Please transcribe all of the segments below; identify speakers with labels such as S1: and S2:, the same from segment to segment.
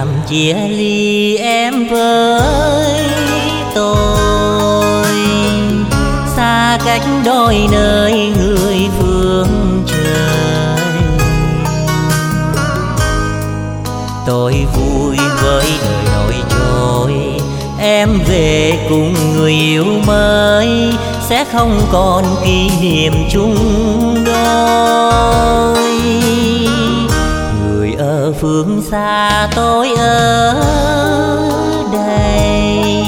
S1: làm chia ly em với tôi. Xa cách đôi nơi người phương trời. Tôi vui với đời nổi trôi em về cùng người yêu mới, sẽ không còn kỷ niệm chung đôi phương xa tôi ở đây.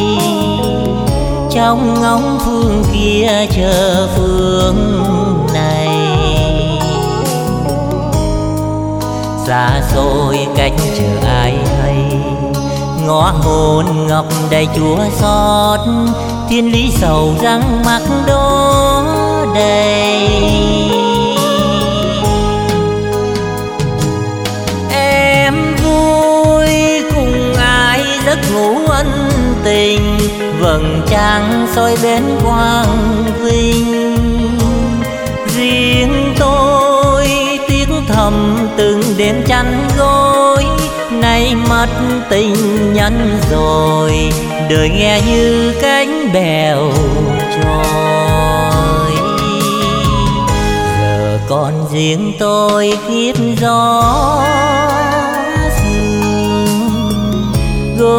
S1: Trong ngóng phương kia chờ phương này. Xa xôi cách chờ ai hay. Ngõ hồn ngọc đầy chúa xót. Thiên lý sầu răng mắt đó đầy. Tình vầng trăng soi bên quang vinh. Riêng tôi tiếc thầm từng đêm chăn gối, nay mất tình nhân rồi, đời nghe như cánh bèo trôi. Giờ còn riêng tôi kiếp gió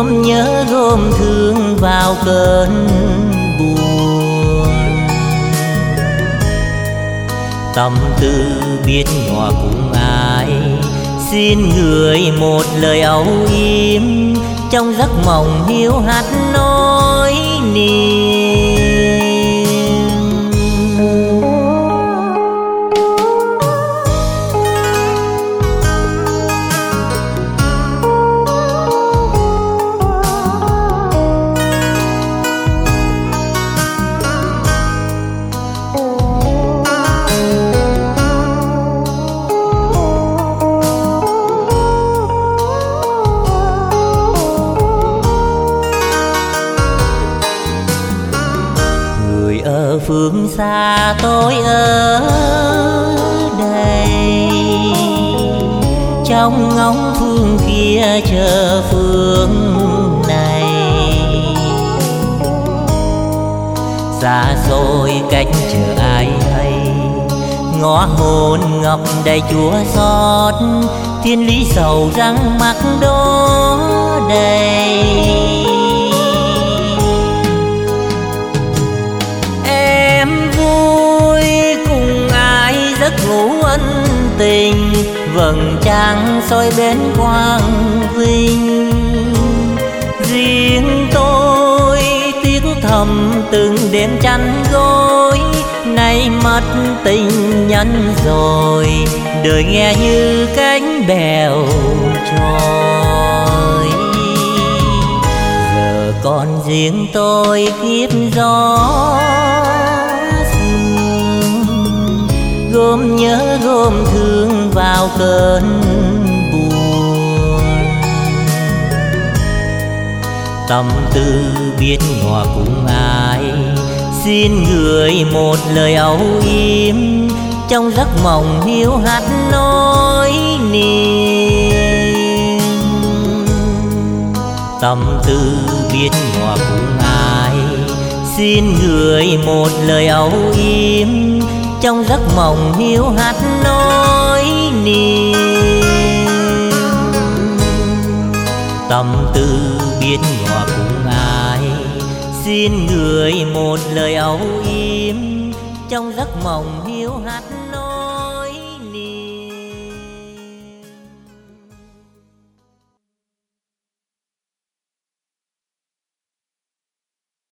S1: ôm nhớ gom thương vào cơn buồn. Tâm tư biết hòa cùng ai, xin người một lời âu yếm. Trong giấc mộng hiu hắt nỗi niềm người ở phương xa tôi ở đây. Trong ngóng phương kia chờ phương này. Xa xôi cách chờ ai hay? Ngõ hồn ngọc đầy chúa xót. Thiên lý sầu răng mắt đó đầy. Tình vầng trăng soi bên quang vinh. Riêng tôi tiếc thầm từng đêm chăn gối, nay mất tình nhân rồi, đời nghe như cánh bèo trôi. Giờ còn riêng tôi kiếp gió ôm nhớ gom thương vào cơn buồn. Tâm tư biết hòa cùng ai xin người một lời âu yếm. Trong giấc mộng hiu hắt nỗi niềm. Tâm tư biết hòa cùng ai xin người một lời âu yếm trong giấc mộng hiu hắt nỗi niềm. Tâm tư biết nhỏ cùng ai, xin người một lời âu yếm. Trong giấc mộng hiu hắt